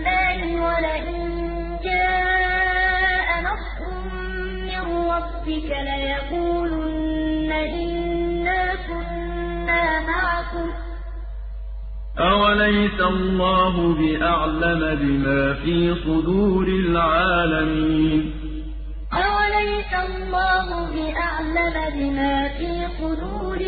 ۚ رَّبِّكَ لَيَقُولُنَّ إِنَّا كُنَّا مَعَكُمْ ۚ. أَوَلَيْسَ اللَّهُ بِأَعْلَمَ بِمَا فِي صُدُورِ الْعَالَمِينَ؟ أَوَلَيْسَ اللَّهُ بِأَعْلَمَ بِمَا فِي صُدُورِ